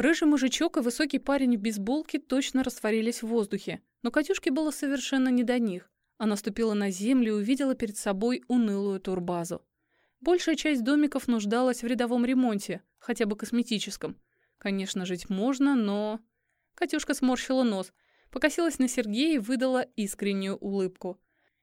Рыжий мужичок и высокий парень в бейсболке точно растворились в воздухе, но Катюшке было совершенно не до них. Она ступила на землю и увидела перед собой унылую турбазу. Большая часть домиков нуждалась в рядовом ремонте, хотя бы косметическом. Конечно, жить можно, но... Катюшка сморщила нос, покосилась на Сергея и выдала искреннюю улыбку.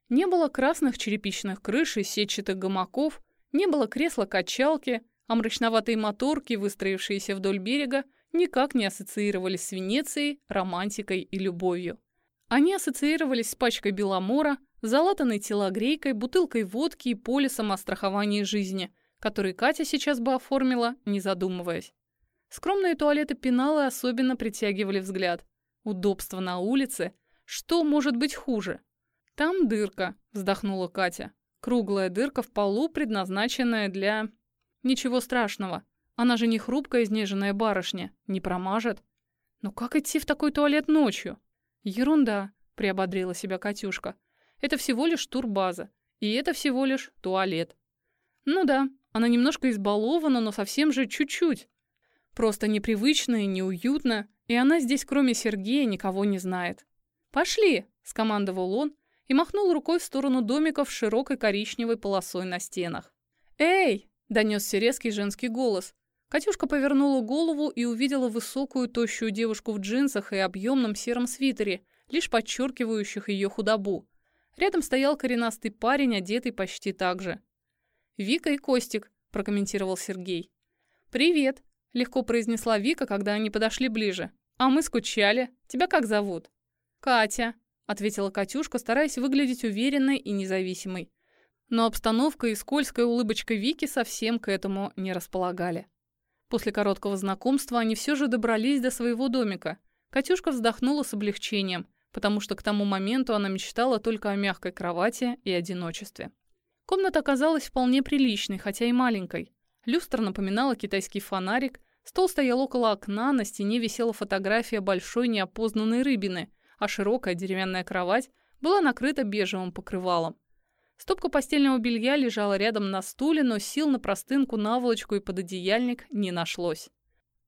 Не было красных черепичных крыш и сетчатых гамаков, не было кресла-качалки, а мрачноватые моторки, выстроившиеся вдоль берега, никак не ассоциировались с Венецией, романтикой и любовью. Они ассоциировались с пачкой беломора, залатанной телогрейкой, бутылкой водки и полисом о страховании жизни, который Катя сейчас бы оформила, не задумываясь. Скромные туалеты пеналы особенно притягивали взгляд. Удобство на улице. Что может быть хуже? «Там дырка», — вздохнула Катя. «Круглая дырка в полу, предназначенная для...» «Ничего страшного. Она же не хрупкая изнеженная барышня. Не промажет». «Но как идти в такой туалет ночью?» «Ерунда», — приободрила себя Катюшка. «Это всего лишь турбаза. И это всего лишь туалет». «Ну да, она немножко избалована, но совсем же чуть-чуть. Просто непривычно и неуютно, и она здесь, кроме Сергея, никого не знает». «Пошли!» — скомандовал он, и махнул рукой в сторону домиков с широкой коричневой полосой на стенах. «Эй!» – донесся резкий женский голос. Катюшка повернула голову и увидела высокую, тощую девушку в джинсах и объемном сером свитере, лишь подчеркивающих ее худобу. Рядом стоял коренастый парень, одетый почти так же. «Вика и Костик», – прокомментировал Сергей. «Привет», – легко произнесла Вика, когда они подошли ближе. «А мы скучали. Тебя как зовут?» «Катя», ответила Катюшка, стараясь выглядеть уверенной и независимой. Но обстановка и скользкая улыбочка Вики совсем к этому не располагали. После короткого знакомства они все же добрались до своего домика. Катюшка вздохнула с облегчением, потому что к тому моменту она мечтала только о мягкой кровати и одиночестве. Комната оказалась вполне приличной, хотя и маленькой. Люстра напоминала китайский фонарик, стол стоял около окна, на стене висела фотография большой неопознанной рыбины, а широкая деревянная кровать была накрыта бежевым покрывалом. Стопка постельного белья лежала рядом на стуле, но сил на простынку, наволочку и пододеяльник не нашлось.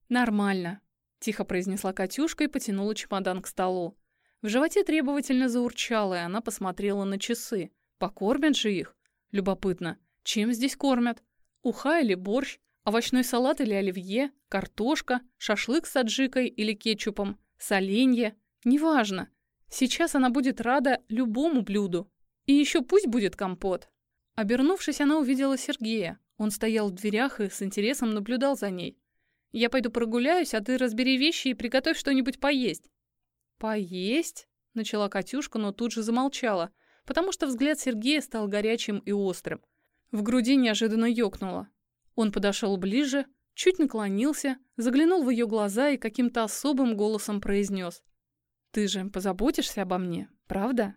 «Нормально», — тихо произнесла Катюшка и потянула чемодан к столу. В животе требовательно заурчало, и она посмотрела на часы. Покормят же их? Любопытно, чем здесь кормят? Уха или борщ? Овощной салат или оливье? Картошка? Шашлык с аджикой или кетчупом? Соленье? Неважно. Сейчас она будет рада любому блюду. И еще пусть будет компот. Обернувшись, она увидела Сергея. Он стоял в дверях и с интересом наблюдал за ней. «Я пойду прогуляюсь, а ты разбери вещи и приготовь что-нибудь поесть». «Поесть?» — начала Катюшка, но тут же замолчала, потому что взгляд Сергея стал горячим и острым. В груди неожиданно ёкнуло. Он подошел ближе, чуть наклонился, заглянул в ее глаза и каким-то особым голосом произнес. Ты же позаботишься обо мне, правда?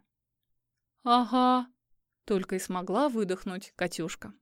Ага, только и смогла выдохнуть Катюшка.